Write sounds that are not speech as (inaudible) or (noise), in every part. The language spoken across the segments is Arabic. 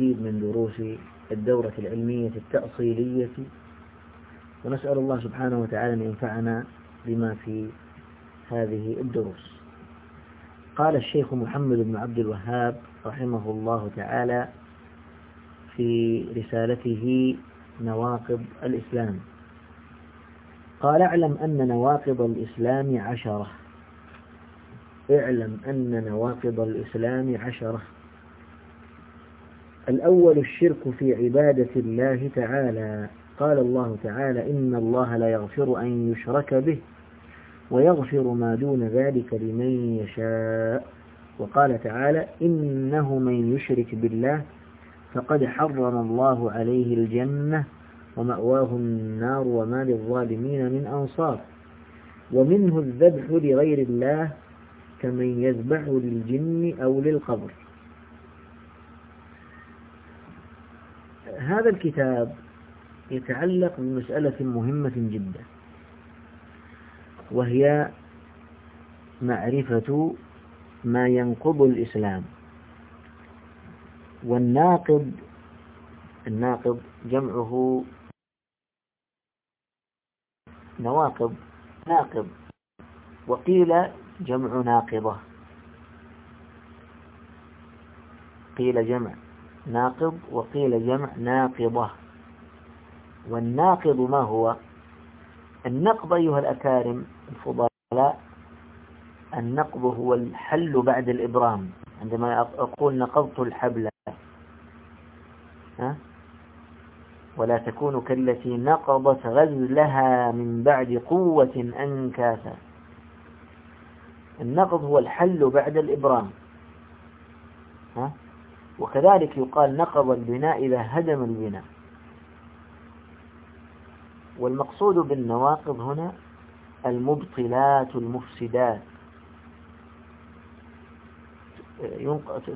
المزيد من دروس الدورة العلمية التأصيلية. ونسأل الله سبحانه وتعالى أن ينفعنا بما في هذه الدروس. قال الشيخ محمد بن عبد الوهاب رحمه الله تعالى في رسالته نواقض الإسلام. قال اعلم أن نواقض الإسلام عشرة. اعلم أن نواقض الإسلام عشرة. الأول الشرك في عبادة الله تعالى. قال الله تعالى إن الله لا يغفر أن يشرك به ويغفر ما دون ذلك لمن يشاء. وقال تعالى إنه من يشرك بالله فقد حرم الله عليه الجنة ومأواه النار وما للظالمين من أنصار. ومنه الذبح لغير الله كمن يذبح للجن أو للقبر. هذا الكتاب يتعلق بمسألة مهمة جدا وهي معرفة ما ينقض الإسلام. والناقض الناقض جمعه نواقض ناقض وقيل جمع ناقضة. قيل جمع. ناقض وقيل جمع ناقضة. والناقض ما هو؟ النقض أيها الأكارم الفضلاء النقض هو الحل بعد الإبرام. عندما أقول نقضت الحبل ها؟ ولا تكون كالتي نقضت غزلها من بعد قوة أنكاثة. النقض هو الحل بعد الإبرام. ها؟ وكذلك يقال نقض البناء إذا هدم البناء. والمقصود بالنواقض هنا المبطلات المفسدات.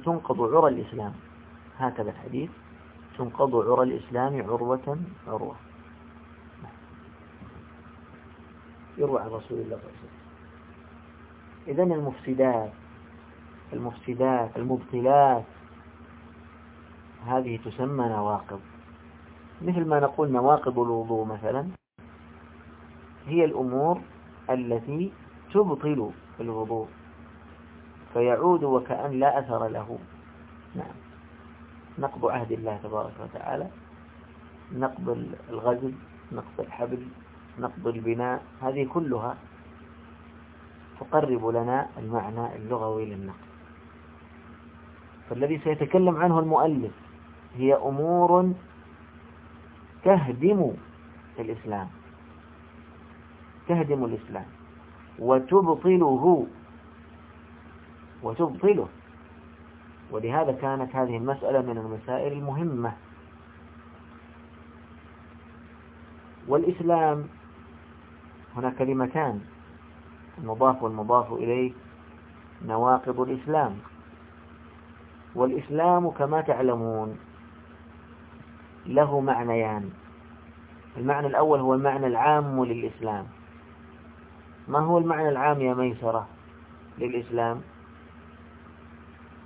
تنقض عرى الإسلام. هكذا الحديث. تنقض عرى الإسلام عروة عروة. يروى عن رسول الله صلى الله عليه وسلم. إذن المفسدات المفسدات المبطلات هذه تسمى نواقض. مثل ما نقول نواقض الوضوء مثلا هي الأمور التي تبطل الوضوء فيعود وكأن لا أثر له. نعم. نقض عهد الله تبارك وتعالى نقض الغزل نقض الحبل نقض البناء هذه كلها تقرب لنا المعنى اللغوي للنقض. فالذي سيتكلم عنه المؤلف هي أمور تهدم الإسلام. تهدم الإسلام. وتبطله. وتبطله. ولهذا كانت هذه المسألة من المسائل المهمة. والإسلام هنا كلمتان المضاف والمضاف إليه نواقض الإسلام. والإسلام كما تعلمون له معنيان. المعنى الأول هو المعنى العام للإسلام. ما هو المعنى العام يا ميسرة للإسلام؟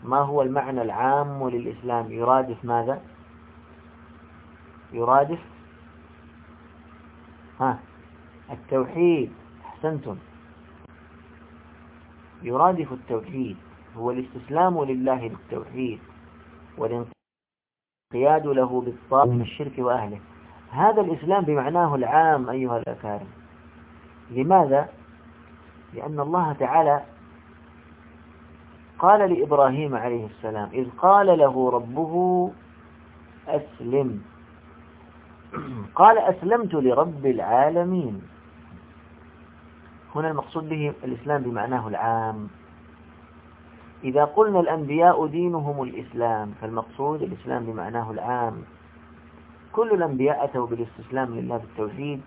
ما هو المعنى العام للإسلام؟ يرادف ماذا؟ يرادف؟ ها التوحيد. أحسنتم. يرادف التوحيد. هو الاستسلام لله بالتوحيد والانقلاب قياد له بالطاعة من الشرك وأهله. هذا الإسلام بمعناه العام أيها الأكارم. لماذا؟ لأن الله تعالى قال لإبراهيم عليه السلام إذ قال له ربه أسلم. قال أسلمت لرب العالمين. هنا المقصود به الإسلام بمعناه العام. إذا قلنا الأنبياء دينهم الإسلام فالمقصود الإسلام بمعناه العام. كل الأنبياء أتوا بالاستسلام لله بالتوحيد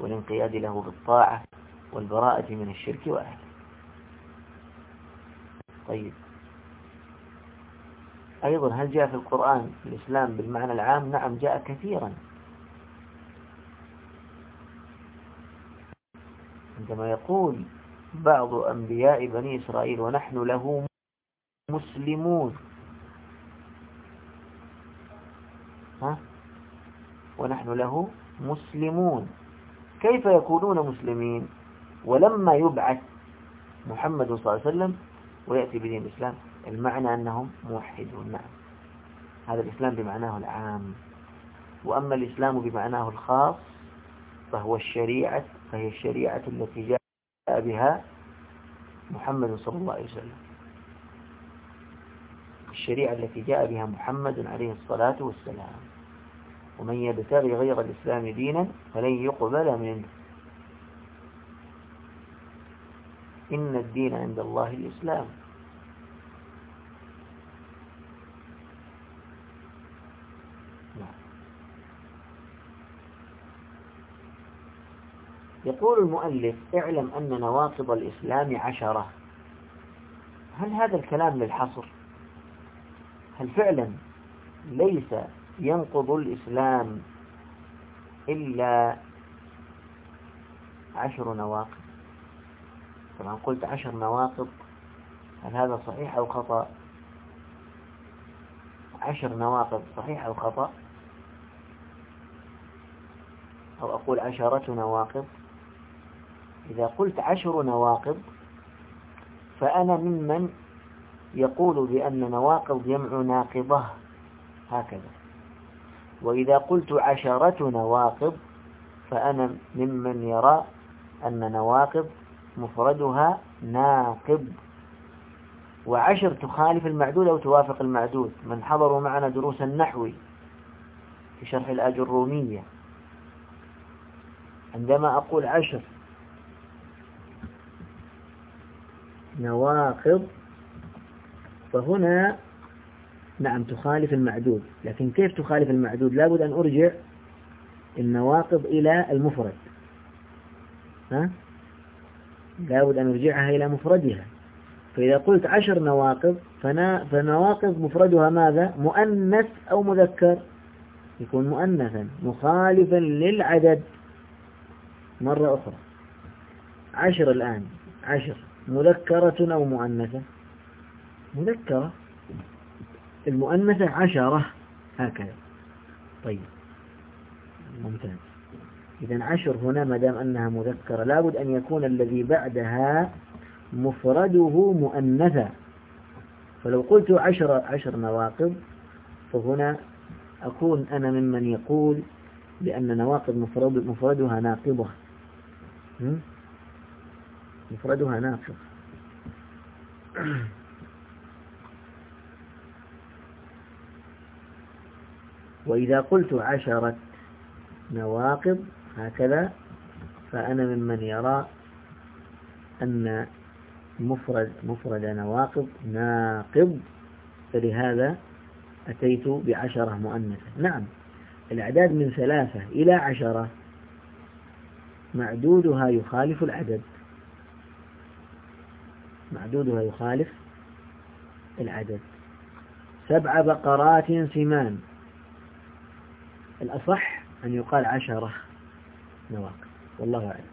والانقياد له بالطاعة والبراءة من الشرك وأهله. طيب. أيضا هل جاء في القرآن الإسلام بالمعنى العام؟ نعم جاء كثيرا. عندما يقول بعض أنبياء بني إسرائيل ونحن له مسلمون. ها؟ ونحن له مسلمون. كيف يكونون مسلمين؟ ولما يبعث محمد صلى الله عليه وسلم ويأتي بدين الإسلام المعنى أنهم موحدون. نعم. هذا الإسلام بمعناه العام. وأما الإسلام بمعناه الخاص فهو الشريعة فهي الشريعة التي جاء بها محمد صلى الله عليه وسلم. الشريعة التي جاء بها محمد عليه الصلاة والسلام. ومن يبتغي غير الإسلام دينا فلن يقبل منه. إن الدين عند الله الإسلام. يقول المؤلف اعلم أن نواقض الإسلام عشرة. هل هذا الكلام للحصر؟ هل فعلا ليس ينقض الإسلام إلا عشر نواقض؟ طبعا قلت عشر نواقض هل هذا صحيح أو خطأ؟ عشر نواقض صحيح أو خطأ؟ أو أقول عشرة نواقض؟ إذا قلت عشر نواقض فأنا ممن يقول بأن نواقض جمع ناقضة. هكذا. وإذا قلت عشرة نواقض فأنا ممن يرى أن نواقض مفردها ناقض. وعشر تخالف المعدود أو توافق المعدود. من حضروا معنا دروس النحو في شرح الأجرومية عندما أقول عشر نواقض فهنا نعم تخالف المعدود. لكن كيف تخالف المعدود؟ لابد أن أرجع النواقض إلى المفرد. ها؟ لابد أن أرجعها إلى مفردها. فإذا قلت عشر نواقض فنا فنواقض مفردها ماذا؟ مؤنث أو مذكر. يكون مؤنثا مخالفا للعدد. مرة أخرى. عشر الآن. عشر. مذكرة أو مؤنثة؟ مذكرة. المؤنثة عشرة هكذا. طيب. ممتاز. إذا عشر هنا ما دام أنها مذكرة لابد أن يكون الذي بعدها مفرده مؤنثا فلو قلت عشر عشر نواقض فهنا أكون أنا ممن يقول بأن نواقض مفرد مفردها ناقضة. مفردها ناقض وإذا قلت عشرة نواقض هكذا فأنا ممن يرى أن مفرد مفرد نواقض ناقض فلهذا أتيت بعشرة مؤنثة. نعم الأعداد من ثلاثة إلى عشرة معدودها يخالف العدد. معدودها يخالف العدد. سبع بقرات سمان. الأصح أن يقال عشرة نواقص والله أعلم.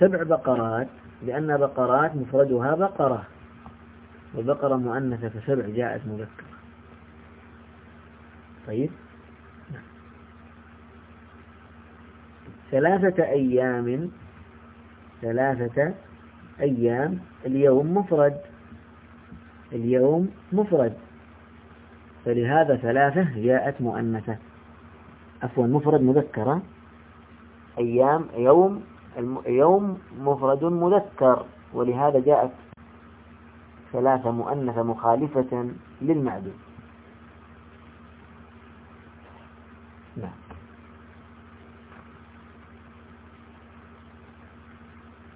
سبع بقرات لأن بقرات مفردها بقرة. وبقرة مؤنثة فسبع جاءت مذكرة. طيب؟ نعم. ثلاثة أيام ثلاثة أيام اليوم مفرد. اليوم مفرد. فلهذا ثلاثة جاءت مؤنثة. عفوا مفرد مذكرة. أيام يوم يوم مفرد مذكر. ولهذا جاءت ثلاثة مؤنثة مخالفة للمعدود نعم.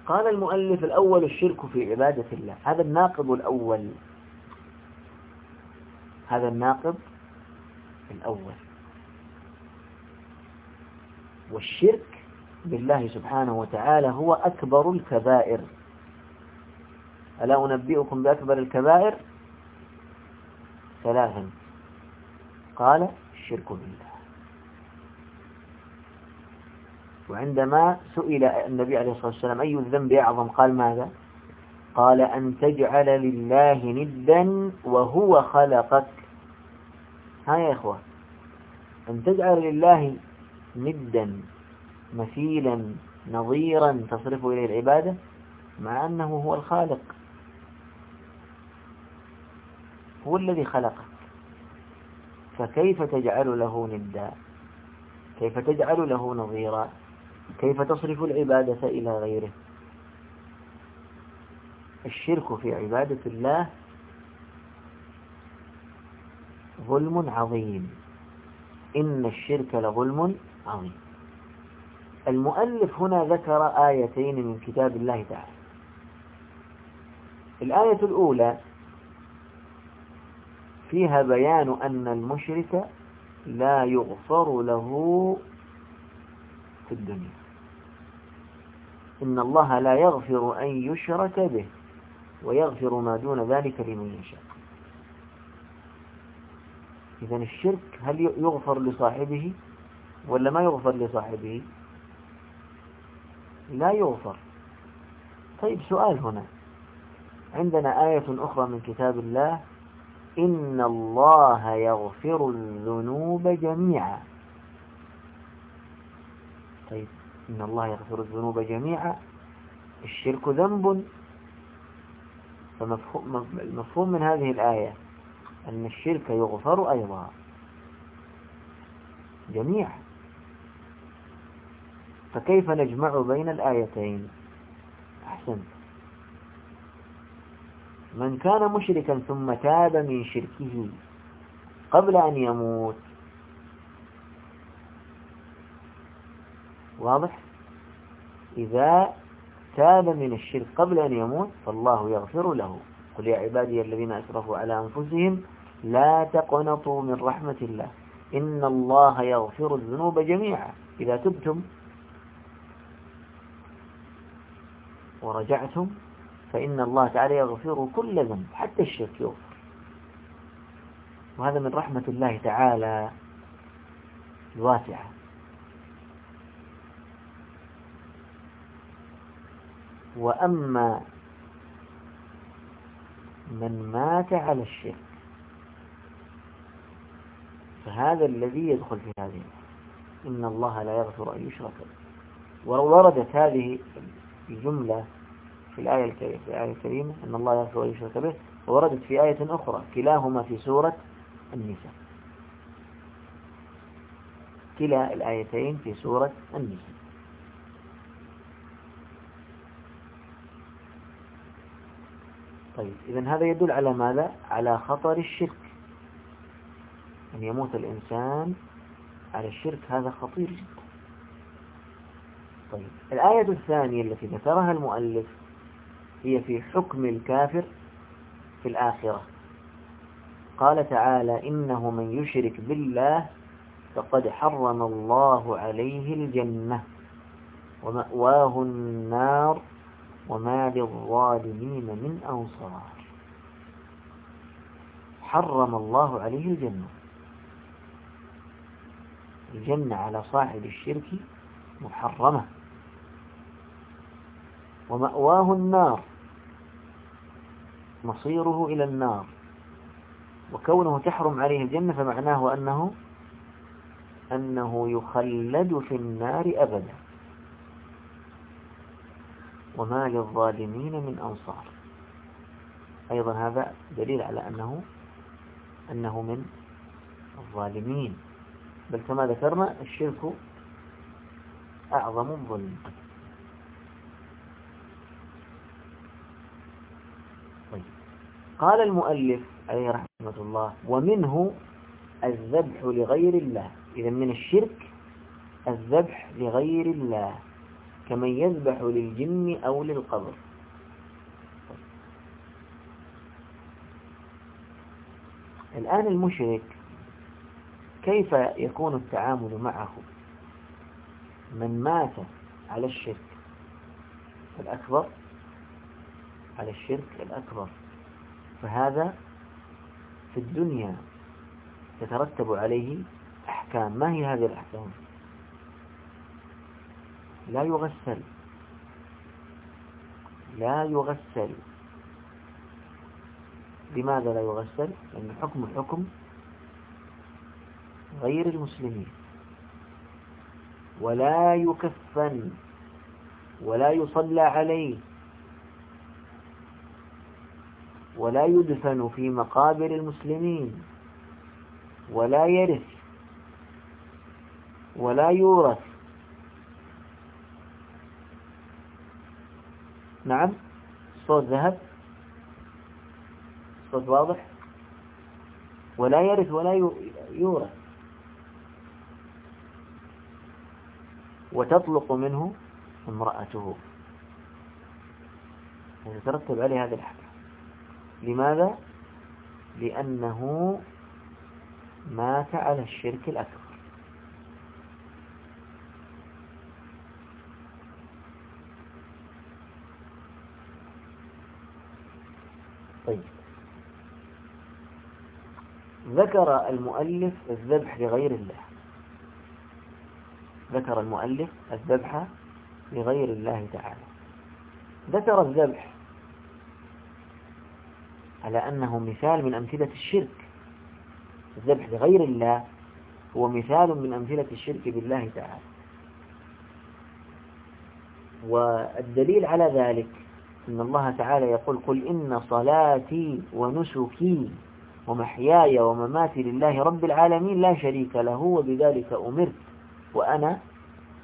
قال المؤلف الأول الشرك في عبادة الله. هذا الناقض الأول. هذا الناقض الأول. والشرك بالله سبحانه وتعالى هو أكبر الكبائر. ألا أنبئكم بأكبر الكبائر؟ ثلاثا. قال الشرك بالله. وعندما سئل النبي عليه الصلاة والسلام أي الذنب أعظم قال ماذا؟ قال أن تجعل لله ندا وهو خلقك. ها يا إخوة أن تجعل لله ندا مثيلا نظيرا تصرف إليه العبادة مع أنه هو الخالق. هو الذي خلقك. فكيف تجعل له ندا؟ كيف تجعل له نظيرا؟ كيف تصرف العبادة إلى غيره؟ الشرك في عبادة الله ظلم عظيم. إن الشرك لظلم عظيم المؤلف هنا ذكر آيتين من كتاب الله تعالى. الآية الأولى فيها بيان أن المشرك لا يغفر له في الدنيا. إن الله لا يغفر أن يشرك به ويغفر ما دون ذلك لمن يشاء. إذا الشرك هل يغفر لصاحبه؟ ولا ما يغفر لصاحبه؟ لا يغفر. طيب سؤال هنا. عندنا آية أخرى من كتاب الله إن الله يغفر الذنوب جميعا. طيب إن الله يغفر الذنوب جميعا. الشرك ذنب. فمفهوم من هذه الآية أن الشرك يغفر أيضا. جميعا. فكيف نجمع بين الآيتين؟ أحسن. من كان مشركا ثم تاب من شركه قبل أن يموت. واضح؟ إذا تاب من الشرك قبل أن يموت فالله يغفر له. قل يا عبادي الذين أسرفوا على أنفسهم لا تقنطوا من رحمة الله. إن الله يغفر الذنوب جميعا. إذا تبتم ورجعتم فإن الله تعالى يغفر كل ذنب حتى الشرك يغفر. وهذا من رحمة الله تعالى الواسعة. وأما من مات على الشرك فهذا الذي يدخل في هذه إن الله لا يغفر أن يشرك ولو وردت هذه جملة في الآية في الآية الكريمة أن الله يغفر ويشرك به وردت في آية أخرى كلاهما في سورة النساء. كلا الآيتين في سورة النساء. طيب إذن هذا يدل على ماذا؟ على خطر الشرك. أن يموت الإنسان على الشرك هذا خطير. جدا طيب. الآية الثانية التي ذكرها المؤلف هي في حكم الكافر في الآخرة. قال تعالى إنه من يشرك بالله فقد حرم الله عليه الجنة ومأواه النار وما للظالمين من أنصار. حرم الله عليه الجنة. الجنة على صاحب الشرك محرمة. ومأواه النار مصيره إلى النار وكونه تحرم عليه الجنة فمعناه أنه أنه يخلد في النار أبدا. وما للظالمين من أنصار. أيضا هذا دليل على أنه أنه من الظالمين. بل كما ذكرنا الشرك أعظم الظلم. قال المؤلف أي رحمة الله ومنه الذبح لغير الله. إذا من الشرك الذبح لغير الله كمن يذبح للجن أو للقبر. الآن المشرك كيف يكون التعامل معه؟ من مات على الشرك الأكبر على الشرك الأكبر. فهذا في الدنيا يترتب عليه أحكام. ما هي هذه الأحكام؟ لا يغسل. لا يغسل. لماذا لا يغسل؟ لأن حكم حكم غير المسلمين. ولا يكفن. ولا يصلى عليه. ولا يدفن في مقابر المسلمين ولا يرث ولا يورث. نعم صوت ذهب. صوت واضح. ولا يرث ولا يورث. وتطلق منه امرأته. يترتب عليه هذا الحق لماذا؟ لأنه مات على الشرك الأكبر. طيب. ذكر المؤلف الذبح لغير الله. ذكر المؤلف الذبح لغير الله تعالى. ذكر الذبح على أنه مثال من أمثلة الشرك. الذبح لغير الله هو مثال من أمثلة الشرك بالله تعالى. والدليل على ذلك أن الله تعالى يقول قل إن صلاتي ونسكي ومحياي ومماتي لله رب العالمين لا شريك له وبذلك أمرت وأنا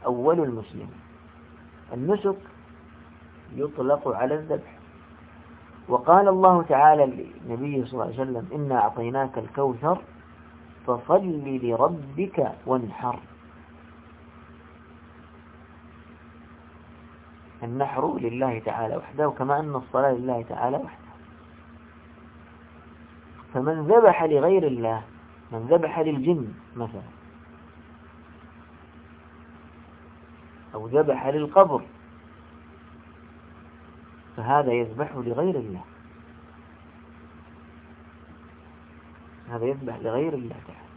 أول المسلمين. النسك يطلق على الذبح. وقال الله تعالى لنبيه صلى الله عليه وسلم إنا أعطيناك الكوثر فصل لربك وانحر. النحر لله تعالى وحده وكما أن الصلاة لله تعالى وحده. فمن ذبح لغير الله من ذبح للجن مثلا أو ذبح للقبر فهذا يذبح لغير الله. هذا يذبح لغير الله تعالى.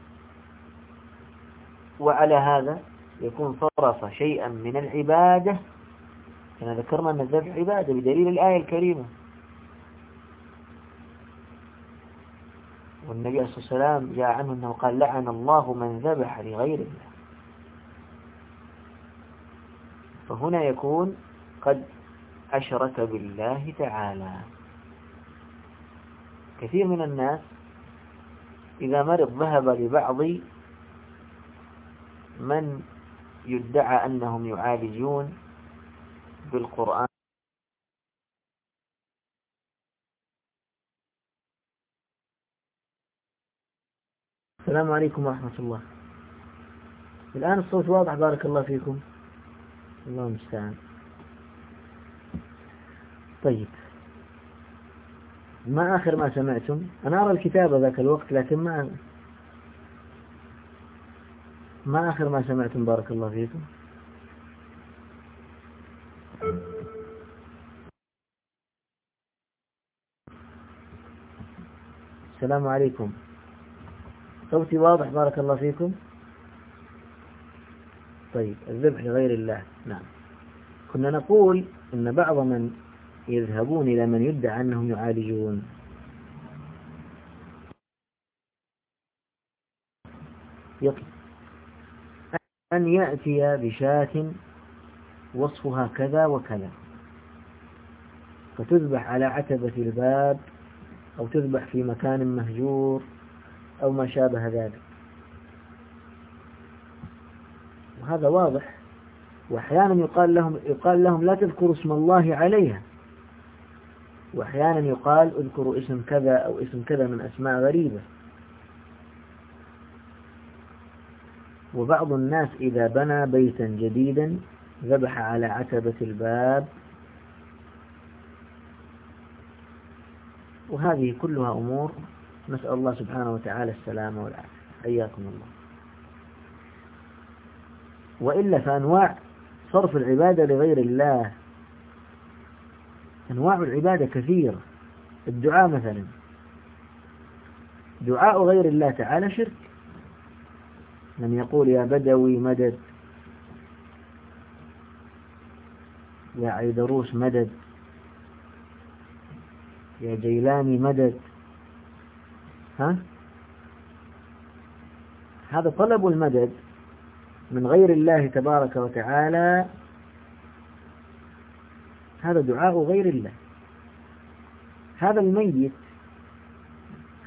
وعلى هذا يكون صرف شيئا من العبادة. كما ذكرنا أن الذبح عبادة بدليل الآية الكريمة. والنبي صلى الله عليه وسلم جاء عنه أنه قال لعن الله من ذبح لغير الله. فهنا يكون قد أشرك بالله تعالى. كثير من الناس إذا مرض ذهب لبعض من يدعى أنهم يعالجون بالقرآن. السلام عليكم ورحمة الله. الآن الصوت واضح بارك الله فيكم. الله المستعان. طيب. ما آخر ما سمعتم؟ أنا أرى الكتابة ذاك الوقت لكن ما ما آخر ما سمعتم بارك الله فيكم؟ السلام عليكم. صوتي واضح بارك الله فيكم؟ طيب الذبح لغير الله نعم. كنا نقول أن بعض من يذهبون إلى من يدعى أنهم يعالجون. أن يأتي بشاة وصفها كذا وكذا. فتذبح على عتبة الباب أو تذبح في مكان مهجور أو ما شابه ذلك. وهذا واضح. وأحيانا يقال لهم, يقال لهم لا تذكروا اسم الله عليها. وأحيانا يقال اذكروا اسم كذا أو اسم كذا من أسماء غريبة. وبعض الناس إذا بنى بيتا جديدا ذبح على عتبة الباب. وهذه كلها أمور. نسأل الله سبحانه وتعالى السلامة والعافية. حياكم الله. وإلا فأنواع صرف العبادة لغير الله. أنواع العبادة كثيرة الدعاء مثلا. دعاء غير الله تعالى شرك. من يقول يا بدوي مدد. يا عيدروس مدد. يا جيلاني مدد. ها؟ هذا طلب المدد من غير الله تبارك وتعالى هذا دعاء غير الله. هذا الميت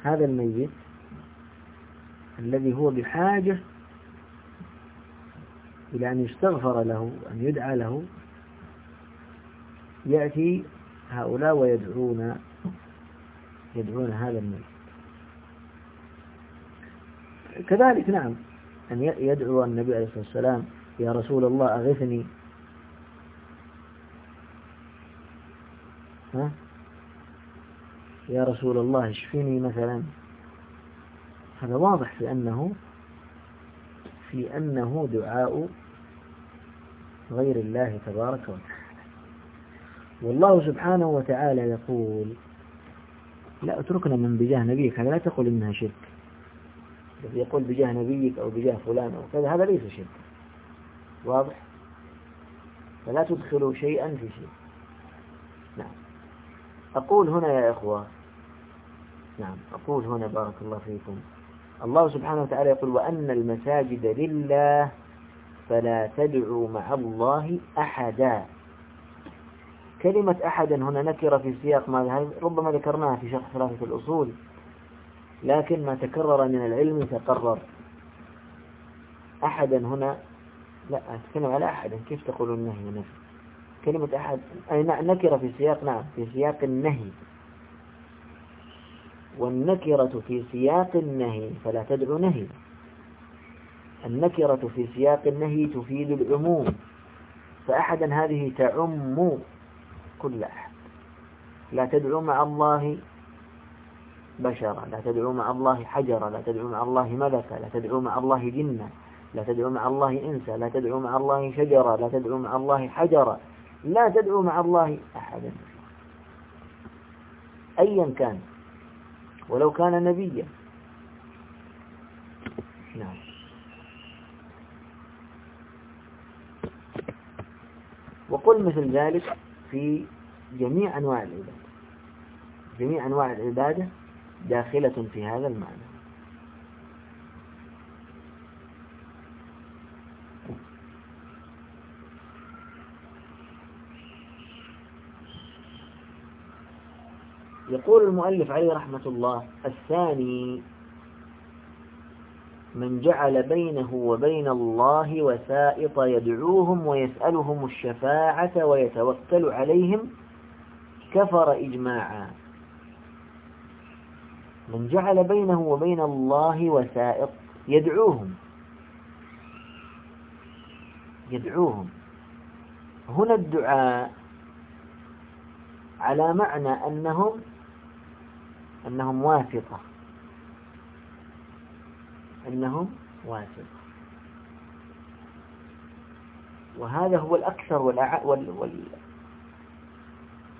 هذا الميت الذي هو بحاجة إلى أن يستغفر له أن يدعى له يأتي هؤلاء ويدعون يدعون هذا الميت. كذلك نعم أن يدعو النبي عليه الصلاة والسلام يا رسول الله أغثني ها؟ يا رسول الله اشفيني مثلا. هذا واضح في أنه في أنه دعاء غير الله تبارك وتعالى. والله سبحانه وتعالى يقول لا أتركنا من بجاه نبيك هذا لا تقول إنها شرك. الذي يقول بجاه نبيك أو بجاه فلان أو كذا هذا ليس شرك. واضح؟ فلا تدخلوا شيئا في شيء أقول هنا يا إخوة. نعم أقول هنا بارك الله فيكم. الله سبحانه وتعالى يقول وأن المساجد لله فلا تدعوا مع الله أحدا. كلمة أحدا هنا نكرة في سياق ما ربما ذكرناها في شرح ثلاثة الأصول لكن ما تكرر من العلم تقرر. أحدا هنا لا أتكلم على أحدا كيف تقولون النهي نفسه كلمة أحد. أي نعم، نكرة في سياق نعم في سياق النهي. والنكرة في سياق النهي فلا تدعو نهي. النكرة في سياق النهي تفيد العموم فأحدا هذه تعم كل أحد. لا تدعو مع الله بشرا لا تدعو مع الله حجرا لا تدعو مع الله ملكا لا تدعو مع الله جنا لا تدعو مع الله إنسا لا تدعو مع الله شجرا لا تدعو مع الله حجرا. لا تدعو مع الله أحدا. أيا كان. ولو كان نبيا. نعم. وقل مثل ذلك في جميع أنواع العبادة. جميع أنواع العبادة داخلة في هذا المعنى. يقول المؤلف عليه رحمة الله الثاني من جعل بينه وبين الله وسائط يدعوهم ويسألهم الشفاعة ويتوكل عليهم كفر إجماعا. من جعل بينه وبين الله وسائط يدعوهم. يدعوهم. هنا الدعاء على معنى أنهم أنهم واثقة. أنهم واثقة. وهذا هو الأكثر والأع... وال... وال...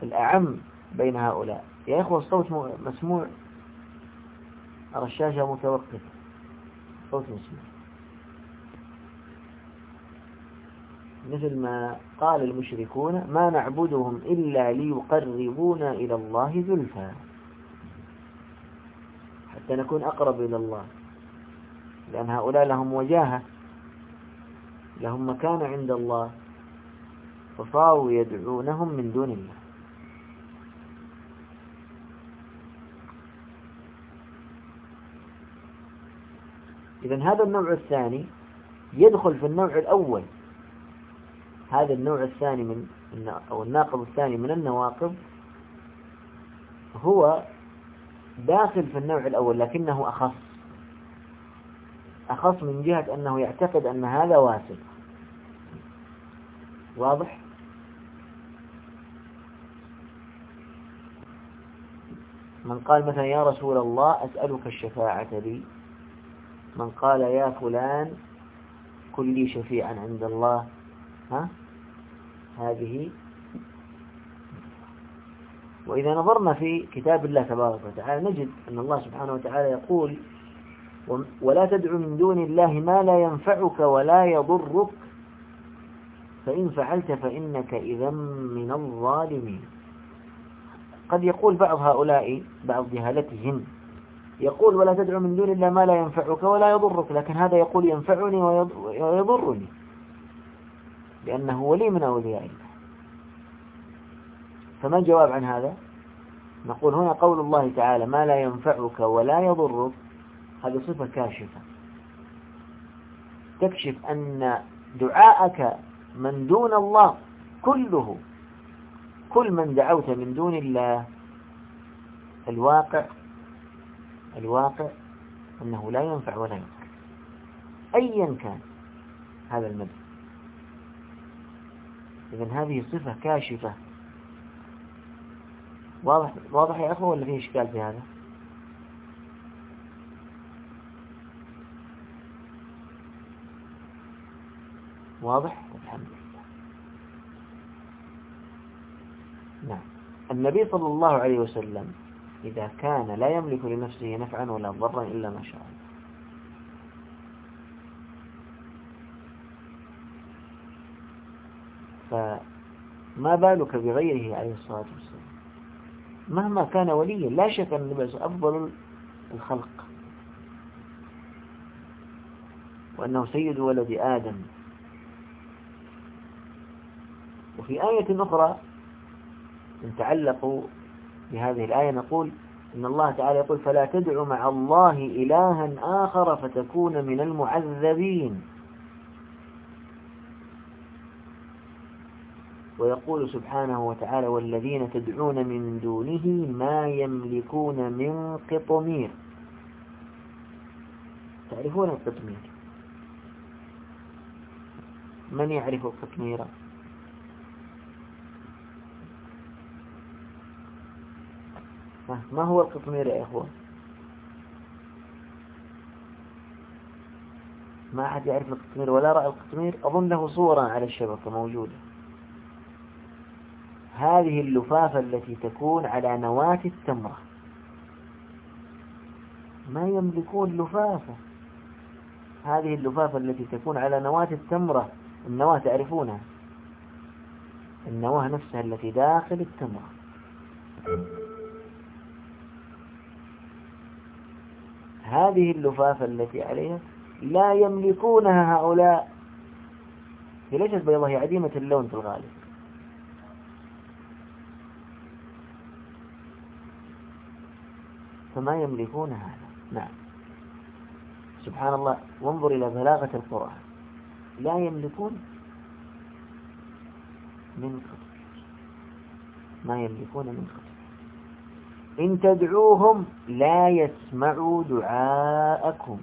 الأعم بين هؤلاء. يا إخوة الصوت مسموع. الرشاشة متوقفة صوت مسموع. مثل ما قال المشركون ما نعبدهم إلا ليقربونا إلى الله ذلفا حتى نكون أقرب إلى الله. لأن هؤلاء لهم وجاهة. لهم مكان عند الله. فصاروا يدعونهم من دون الله. إذا هذا النوع الثاني يدخل في النوع الأول. هذا النوع الثاني من أو الناقض الثاني من النواقض هو داخل في النوع الأول لكنه أخص. أخص من جهة أنه يعتقد أن هذا واسع. واضح؟ من قال مثلا يا رسول الله أسألك الشفاعة لي. من قال يا فلان كن لي شفيعا عند الله. ها؟ هذه وإذا نظرنا في كتاب الله تبارك وتعالى نجد أن الله سبحانه وتعالى يقول ولا تدع من دون الله ما لا ينفعك ولا يضرك فإن فعلت فإنك إذا من الظالمين. قد يقول بعض هؤلاء بعض جهالتهم يقول ولا تدع من دون الله ما لا ينفعك ولا يضرك لكن هذا يقول ينفعني ويضرني. لأنه ولي من أولياء الله فما الجواب عن هذا؟ نقول هنا قول الله تعالى ما لا ينفعك ولا يضرك هذه صفة كاشفة. تكشف أن دعاءك من دون الله كله كل من دعوت من دون الله الواقع الواقع أنه لا ينفع ولا يضر. أيا كان هذا المدى إذن هذه صفة كاشفة. واضح واضح يا أخوة ولا في إشكال في هذا؟ واضح؟ الحمد لله. نعم. النبي صلى الله عليه وسلم إذا كان لا يملك لنفسه نفعا ولا ضرا إلا ما شاء الله. فما بالك بغيره عليه الصلاة والسلام مهما كان وليا لا شك أن النبي أفضل الخلق. وأنه سيد ولد آدم. وفي آية أخرى نتعلق بهذه الآية نقول إن الله تعالى يقول فلا تدع مع الله إلها آخر فتكون من المعذبين. ويقول سبحانه وتعالى والذين تدعون من دونه ما يملكون من قطمير. تعرفون القطمير؟ من يعرف القطمير؟ ما هو القطمير يا إخوة ما أحد يعرف القطمير ولا رأى القطمير؟ أظن له صورا على الشبكة موجودة. هذه اللفافة التي تكون على نواة التمرة. ما يملكون لفافة. هذه اللفافة التي تكون على نواة التمرة. النواة تعرفونها. النواة نفسها التي داخل التمرة. هذه اللفافة التي عليها لا يملكونها هؤلاء. هي ليست بيضة هي عديمة اللون في الغالب. فما يملكون هذا. نعم. سبحان الله. وانظر إلى بلاغة القرآن. لا يملكون من خطر. ما يملكون من خطر. إن تدعوهم لا يسمعوا دعاءكم.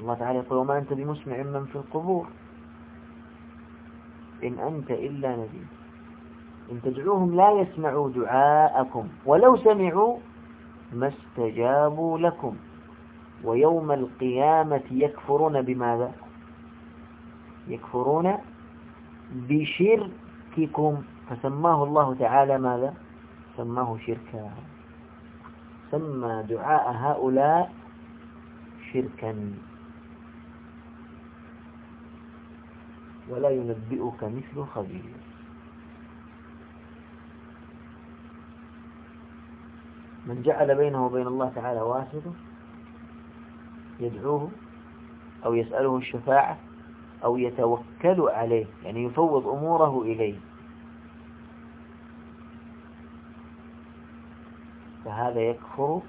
الله تعالى يقول وما أنت بمسمع من في القبور. إن أنت إلا نذير. إن تدعوهم لا يسمعوا دعاءكم. ولو سمعوا ما استجابوا لكم ويوم القيامة يكفرون بماذا؟ يكفرون بشرككم. فسماه الله تعالى ماذا؟ سماه شركا. سمى دعاء هؤلاء شركا. ولا ينبئك مثل خبير. من جعل بينه وبين الله تعالى واسطة يدعوه أو يسأله الشفاعة أو يتوكل عليه يعني يفوض أموره إليه. فهذا يكفر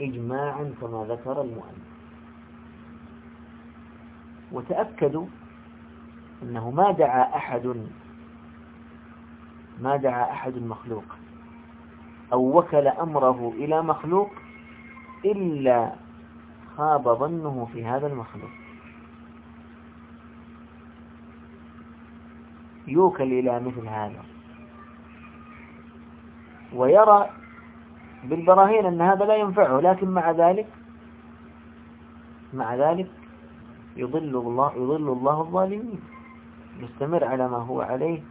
إجماعا كما ذكر المؤمن وتأكدوا أنه ما دعا أحد ما دعا أحد المخلوق أو وكل أمره إلى مخلوق إلا خاب ظنه في هذا المخلوق. يوكل إلى مثل هذا. ويرى بالبراهين أن هذا لا ينفعه لكن مع ذلك مع ذلك يضل الله يضل الله الظالمين. يستمر على ما هو عليه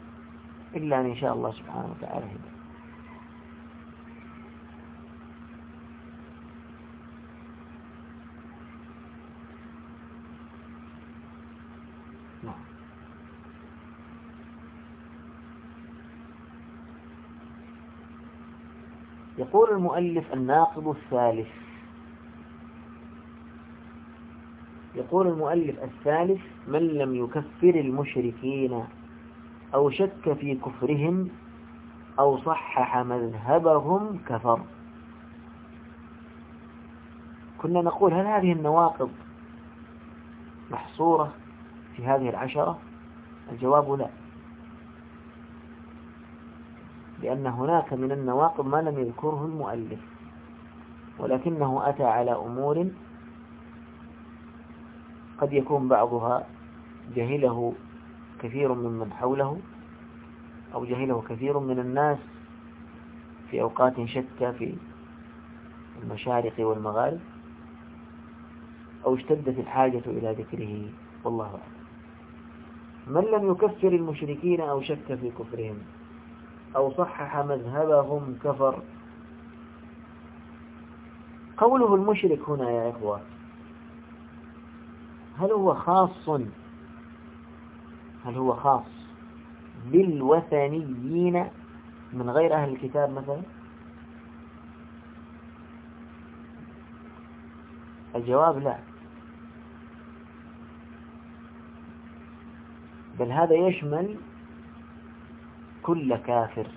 إلا أن شاء الله سبحانه وتعالى. هداه يقول المؤلف الناقض الثالث. يقول المؤلف الثالث من لم يكفر المشركين أو شك في كفرهم أو صحح مذهبهم كفر. كنا نقول هل هذه النواقض محصورة في هذه العشرة؟ الجواب لا. لأن هناك من النواقب ما لم يذكره المؤلف ولكنه أتى على أمور قد يكون بعضها جهله كثير من من حوله أو جهله كثير من الناس في أوقات شتى في المشارق والمغارب أو اشتدت الحاجة إلى ذكره والله أعلم. من لم يكفر المشركين أو شك في كفرهم؟ أو صحح مذهبهم كفر. قوله المشرك هنا يا إخوة هل هو خاص؟ هل هو خاص بالوثنيين من غير أهل الكتاب مثلا؟ الجواب لا. بل هذا يشمل كل كافر.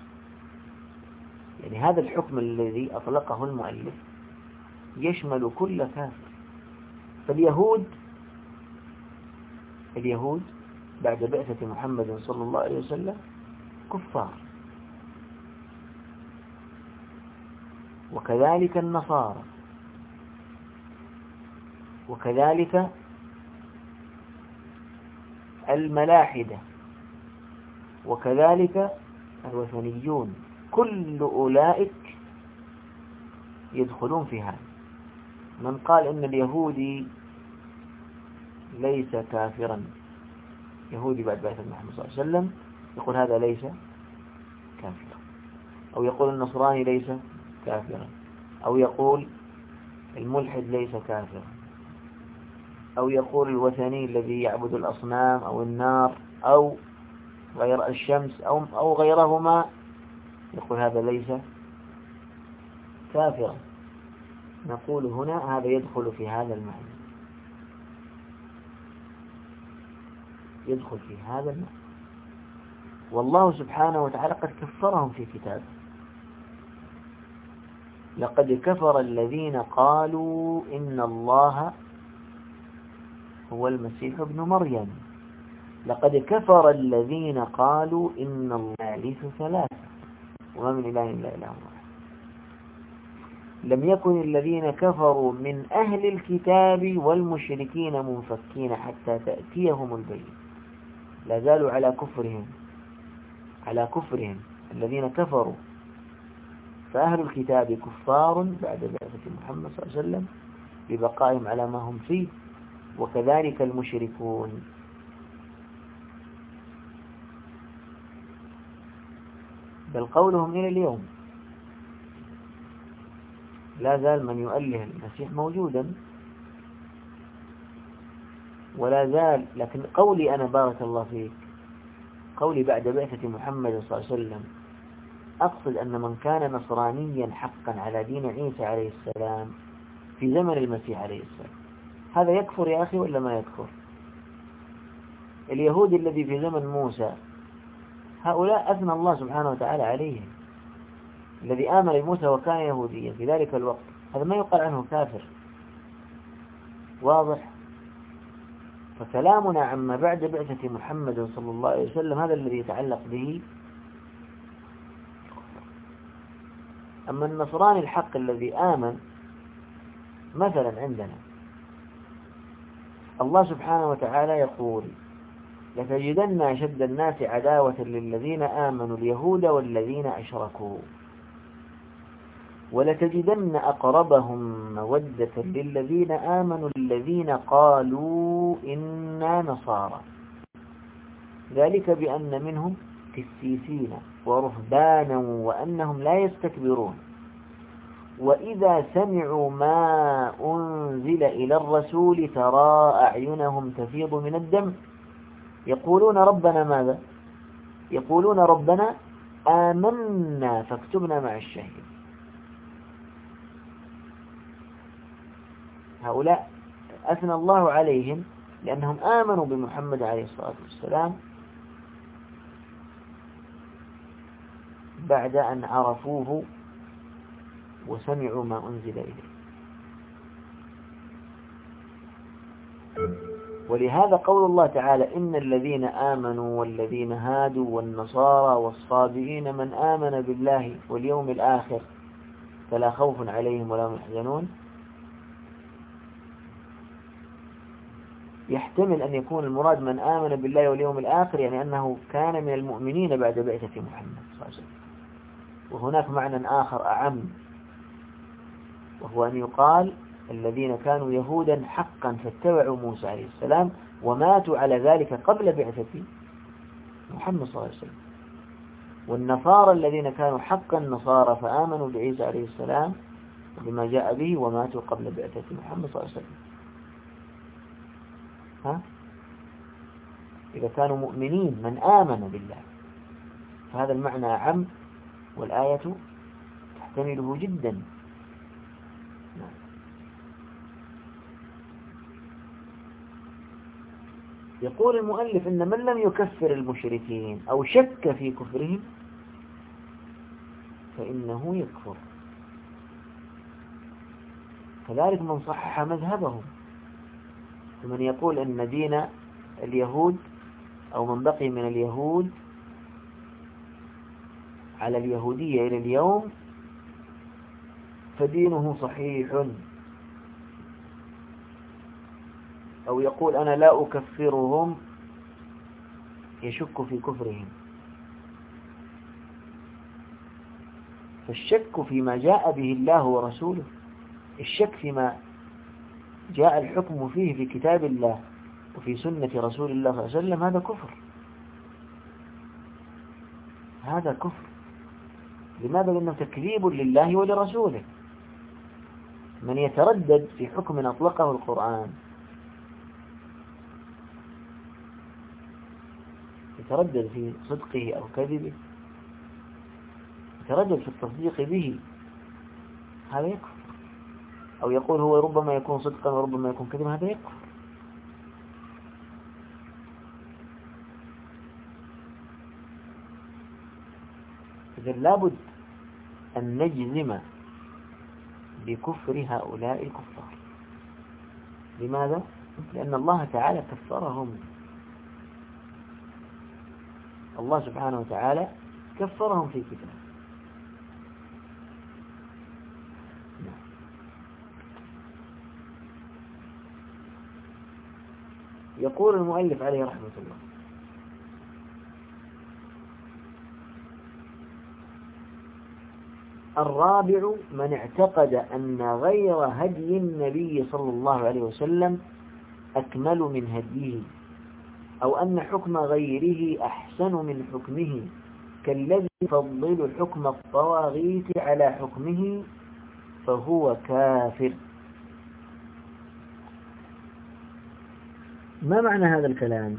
يعني هذا الحكم الذي أطلقه المؤلف يشمل كل كافر. فاليهود اليهود بعد بعثة محمد صلى الله عليه وسلم كفار. وكذلك النصارى. وكذلك الملاحدة. وكذلك الوثنيون. كل أولئك يدخلون في هذا. من قال إن اليهودي ليس كافرا. يهودي بعد بعث محمد صلى الله عليه وسلم يقول هذا ليس كافرا. أو يقول النصراني ليس كافرا. أو يقول الملحد ليس كافرا. أو يقول الوثني الذي يعبد الأصنام أو النار أو غير الشمس أو, أو غيرهما. يقول هذا ليس كافرا. نقول هنا هذا يدخل في هذا المعنى. يدخل في هذا المعنى. والله سبحانه وتعالى قد كفرهم في كتابه لقد كفر الذين قالوا إن الله هو المسيح ابن مريم. لقد كفر الذين قالوا إن الله ثالث ثلاثة وما من إله إلا إله لم يكن الذين كفروا من أهل الكتاب والمشركين منفكين حتى تأتيهم البينة. لا زالوا على كفرهم. على كفرهم. الذين كفروا. فأهل الكتاب كفار بعد بعثة محمد صلى الله عليه وسلم ببقائهم على ما هم فيه. وكذلك المشركون. بل قولهم إلى اليوم. لا زال من يؤله المسيح موجودا. ولا زال لكن قولي أنا بارك الله فيك. قولي بعد بعثة محمد صلى الله عليه وسلم. أقصد أن من كان نصرانيا حقا على دين عيسى عليه السلام في زمن المسيح عليه السلام. هذا يكفر يا أخي ولا ما يكفر؟ اليهودي الذي في زمن موسى هؤلاء أثنى الله سبحانه وتعالى عليهم. الذي آمن بموسى وكان يهوديا في ذلك الوقت. هذا ما يقال عنه كافر. واضح. فكلامنا عما بعد بعثة محمد صلى الله عليه وسلم. هذا الذي يتعلق به. أما النصراني الحق الذي آمن مثلا عندنا. الله سبحانه وتعالى يقول لتجدن أشد الناس عداوة للذين آمنوا اليهود والذين أشركوا. ولتجدن أقربهم مودة للذين آمنوا الذين قالوا إنا نصارى. ذلك بأن منهم قسيسين ورهبانا وأنهم لا يستكبرون. وإذا سمعوا ما أنزل إلى الرسول ترى أعينهم تفيض من الدم. يقولون ربنا ماذا؟ يقولون ربنا آمنا فاكتبنا مع الشهيد هؤلاء أثنى الله عليهم لأنهم آمنوا بمحمد عليه الصلاة والسلام بعد أن عرفوه وسمعوا ما أنزل إليه. ولهذا قول الله تعالى إن الذين آمنوا والذين هادوا والنصارى والصابئين من آمن بالله واليوم الآخر فلا خوف عليهم ولا محزنون يحتمل أن يكون المراد من آمن بالله واليوم الآخر يعني أنه كان من المؤمنين بعد بعثة محمد صلى الله عليه وسلم. وهناك معنى آخر أعم وهو أن يقال الذين كانوا يهودا حقا فاتبعوا موسى عليه السلام وماتوا على ذلك قبل بعثة محمد صلى الله عليه وسلم. والنصارى الذين كانوا حقا نصارى فآمنوا بعيسى عليه السلام بما جاء به وماتوا قبل بعثة محمد صلى الله عليه وسلم. ها؟ إذا كانوا مؤمنين من آمن بالله. فهذا المعنى عم والآية تحتمله جدا. يقول المؤلف إن من لم يكفر المشركين أو شك في كفرهم فإنه يكفر. كذلك من صحح مذهبهم. فمن يقول أن دين اليهود أو من بقي من اليهود على اليهودية إلى اليوم فدينه صحيح. أو يقول أنا لا أكفرهم يشك في كفرهم. فالشك فيما جاء به الله ورسوله الشك فيما جاء الحكم فيه في كتاب الله وفي سنة رسول الله صلى الله عليه وسلم هذا كفر. هذا كفر. لماذا؟ لأنه تكذيب لله ولرسوله. من يتردد في حكم أطلقه القرآن. يتردد في صدقه أو كذبه. يتردد في التصديق به. هذا يكفر. أو يقول هو ربما يكون صدقا وربما يكون كذبا هذا يكفر. إذا لابد أن نجزم بكفر هؤلاء الكفار. لماذا؟ لأن الله تعالى كفرهم. الله سبحانه وتعالى كفرهم في كتابه. يقول المؤلف عليه رحمة الله. الرابع من اعتقد أن غير هدي النبي صلى الله عليه وسلم أكمل من هديه. أو أن حكم غيره أحسن من حكمه كالذي يفضل حكم الطواغيت على حكمه فهو كافر. ما معنى هذا الكلام؟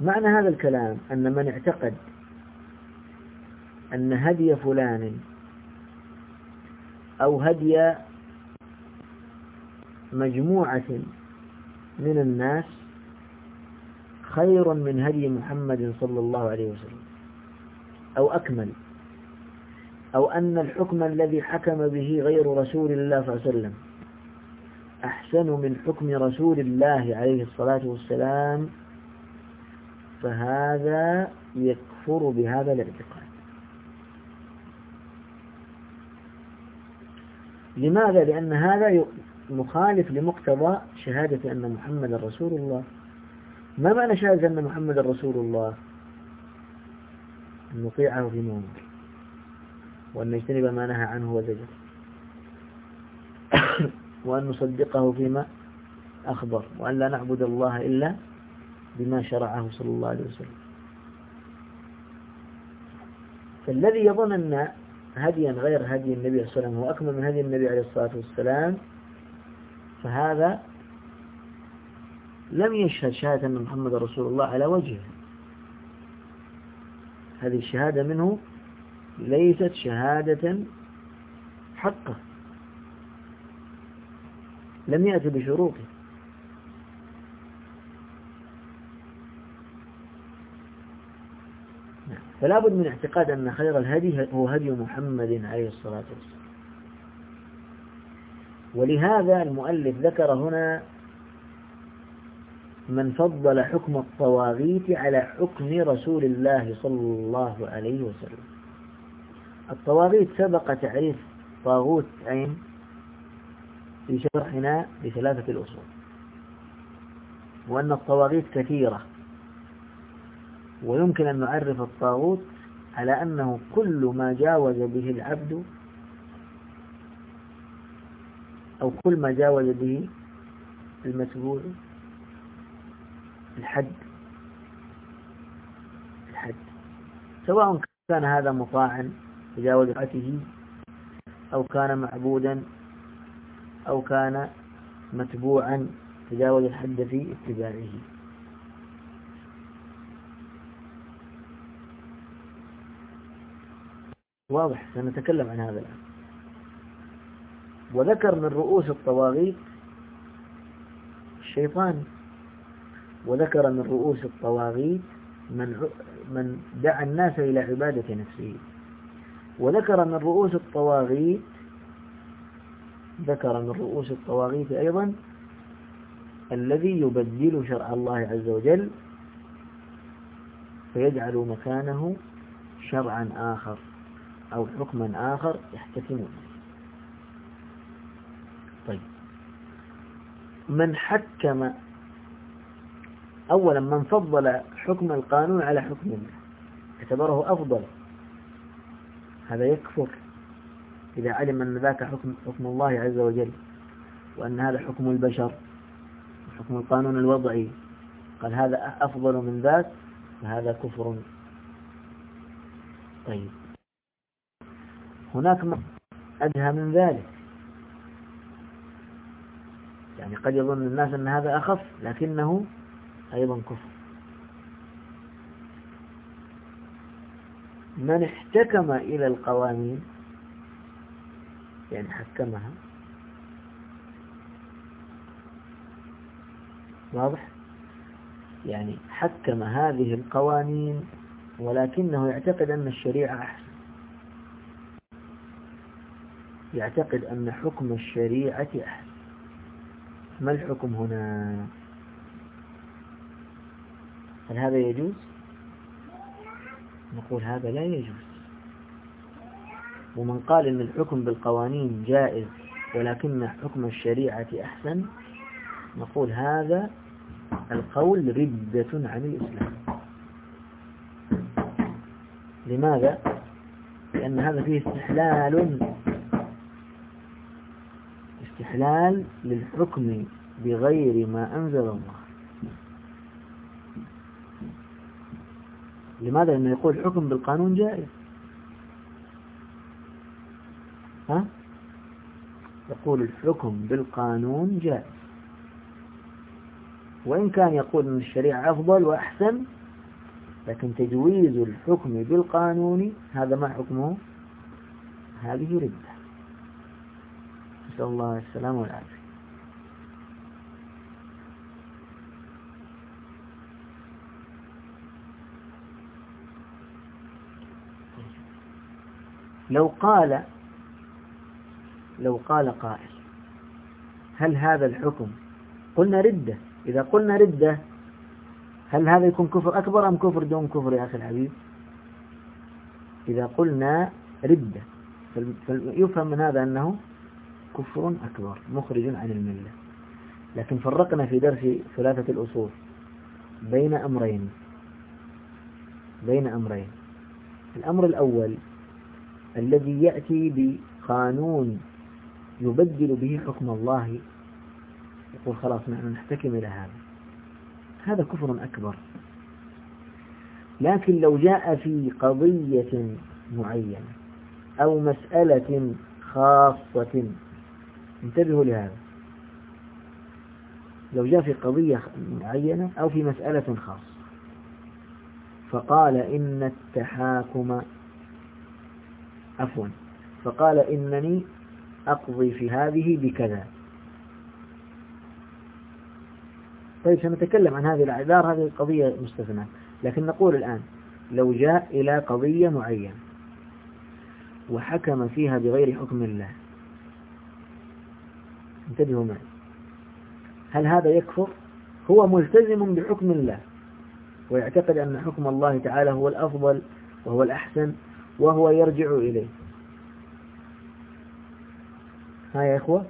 معنى هذا الكلام أن من اعتقد أن هدي فلان أو هدي مجموعة من الناس خير من هدي محمد صلى الله عليه وسلم. أو أكمل. أو أن الحكم الذي حكم به غير رسول الله صلى الله عليه وسلم أحسن من حكم رسول الله عليه الصلاة والسلام فهذا يكفر بهذا الاعتقاد. لماذا؟ لأن هذا مخالف لمقتضى شهادة أن محمد رسول الله. ما معنى شهادة أن محمد رسول الله؟ أن نطيعه فيما أمر وأن نجتنب ما نهى عنه وزجر. (coughs) وأن نصدقه فيما أخبر. وأن لا نعبد الله إلا بما شرعه صلى الله عليه وسلم. فالذي يظن أن هديا غير هدي النبي صلى الله عليه وسلم هو أكمل من هدي النبي عليه الصلاة والسلام فهذا لم يشهد شهادة من محمد رسول الله على وجهه. هذه الشهادة منه ليست شهادة حقه. لم يأتي بشروطه. فلا بد من اعتقاد أن خير الهدي هو هدي محمد عليه الصلاة والسلام. ولهذا المؤلف ذكر هنا من فضل حكم الطواغيت على حكم رسول الله صلى الله عليه وسلم. الطواغيت سبق تعريف طاغوت عين في شرحنا بثلاثة الأصول. وأن الطواغيت كثيرة. ويمكن أن نعرف الطاغوت على أنه كل ما جاوز به العبد أو كل ما جاوز به المتبوع الحد. الحد. سواء كان هذا مطاعا إذا وجهته أو كان معبودا أو كان متبوعا تجاوز الحد في اتباعه. واضح سنتكلم عن هذا الآن. وذكر من رؤوس الطواغيت الشيطان وذكر من رؤوس الطواغيت من من دعا الناس إلى عبادة نفسه. وذكر من رؤوس الطواغيت ذكر من رؤوس الطواغيت أيضا الذي يبدل شرع الله عز وجل فيجعل مكانه شرعا آخر أو حكما آخر يحتكمون طيب. من حكم أولا من فضل حكم القانون على حكم الله اعتبره أفضل. هذا يكفر إذا علم أن ذاك حكم, حكم الله عز وجل وأن هذا حكم البشر حكم القانون الوضعي. قال هذا أفضل من ذاك فهذا كفر. طيب. هناك أدهى من ذلك. يعني قد يظن الناس أن هذا أخف لكنه أيضا كفر. من احتكم إلى القوانين يعني حكمها واضح؟ يعني حكم هذه القوانين ولكنه يعتقد أن الشريعة أحسن. يعتقد أن حكم الشريعة أحسن. ما الحكم هنا؟ هل هذا يجوز؟ نقول هذا لا يجوز. ومن قال إن الحكم بالقوانين جائز ولكن حكم الشريعة أحسن نقول هذا القول ردة عن الإسلام. لماذا؟ لأن هذا فيه استحلال. استحلال للحكم بغير ما أنزل الله. لماذا؟ لأنه يقول الحكم بالقانون جائز. ها؟ يقول الحكم بالقانون جائز. وإن كان يقول أن الشريعة أفضل وأحسن لكن تجويز الحكم بالقانون هذا ما حكمه؟ هذه ردة. نسأل الله السلام والعافية. لو قال لو قال قائل هل هذا الحكم؟ قلنا ردة. إذا قلنا ردة هل هذا يكون كفر أكبر أم كفر دون كفر يا أخي الحبيب؟ إذا قلنا ردة فيفهم من هذا أنه كفر أكبر مخرج عن الملة. لكن فرقنا في درس ثلاثة الأصول. بين أمرين. بين أمرين. الأمر الأول الذي يأتي بقانون يبدل به حكم الله. يقول خلاص نحن نحتكم إلى هذا. هذا كفر أكبر. لكن لو جاء في قضية معينة أو مسألة خاصة انتبهوا لهذا. لو جاء في قضية معينة أو في مسألة خاصة فقال إن التحاكم عفوا. فقال إنني أقضي في هذه بكذا. طيب سنتكلم عن هذه الأعذار. هذه القضية مستثنة لكن نقول الآن لو جاء إلى قضية معينة وحكم فيها بغير حكم الله. انتبهوا معي. هل هذا يكفر؟ هو ملتزم بحكم الله ويعتقد أن حكم الله تعالى هو الأفضل وهو الأحسن. وهو يرجع إليه. ها يا إخوة؟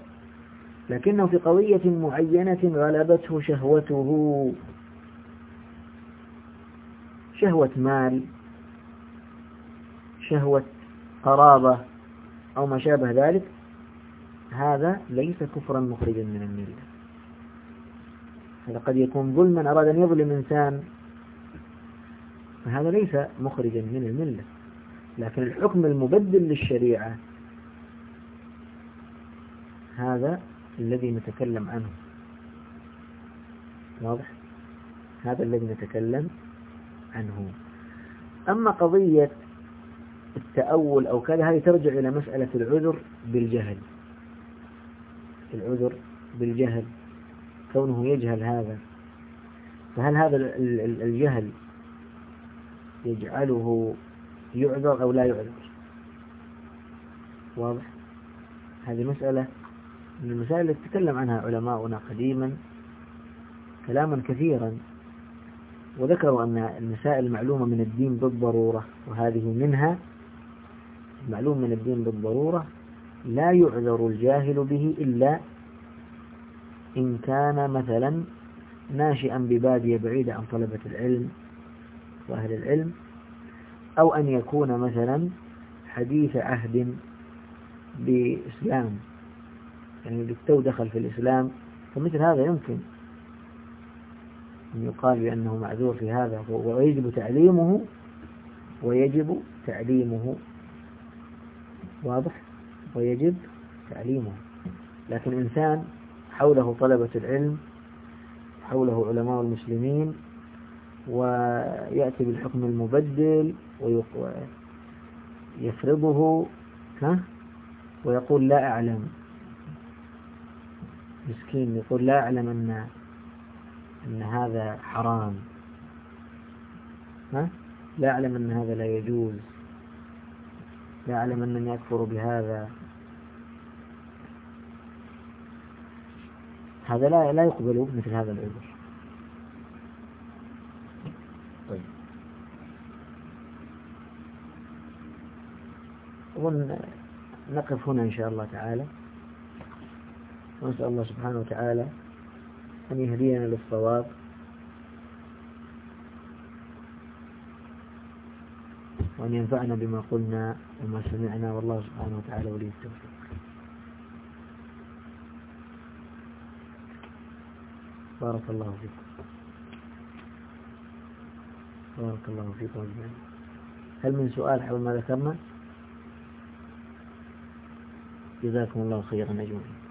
لكنه في قضية معينة غلبته شهوته. شهوة مال شهوة قرابة أو ما شابه ذلك هذا ليس كفرا مخرجا من الملة هذا قد يكون ظلما أراد أن يظلم إنسان فهذا ليس مخرجا من الملة. لكن الحكم المبدل للشريعة هذا الذي نتكلم عنه. واضح؟ هذا الذي نتكلم عنه. أما قضية التأول أو كذا هذه ترجع إلى مسألة العذر بالجهل. العذر بالجهل كونه يجهل هذا. فهل هذا الجهل يجعله يعذر أو لا يعذر. واضح؟ هذه مسألة من المسائل التي تكلم عنها علماؤنا قديما كلاما كثيرا وذكروا أن المسائل المعلومة من الدين بالضرورة وهذه منها المعلوم من الدين بالضرورة لا يعذر الجاهل به إلا إن كان مثلا ناشئا ببادية بعيدة عن طلبة العلم وأهل العلم أو أن يكون مثلا حديث عهد بإسلام. يعني بالتو دخل في الإسلام فمثل هذا يمكن أن يقال بأنه معذور في هذا ويجب تعليمه ويجب تعليمه. واضح؟ ويجب تعليمه. لكن إنسان حوله طلبة العلم حوله علماء المسلمين ويأتي بالحكم المبدل ويفرضه ها؟ ويقول لا أعلم. مسكين يقول لا أعلم أن أن هذا حرام. ها؟ لا أعلم أن هذا لا يجوز. لا أعلم أنني أكفر بهذا. هذا لا لا يقبل مثل هذا العذر. أظن نقف هنا إن شاء الله تعالى. ونسأل الله سبحانه وتعالى أن يهدينا للصواب. وأن ينفعنا بما قلنا وما سمعنا. والله سبحانه وتعالى ولي التوفيق. بارك الله فيكم. بارك الله فيكم أجمعين. هل من سؤال حول ما ذكرنا؟ جزاكم الله خيرا أجمعين.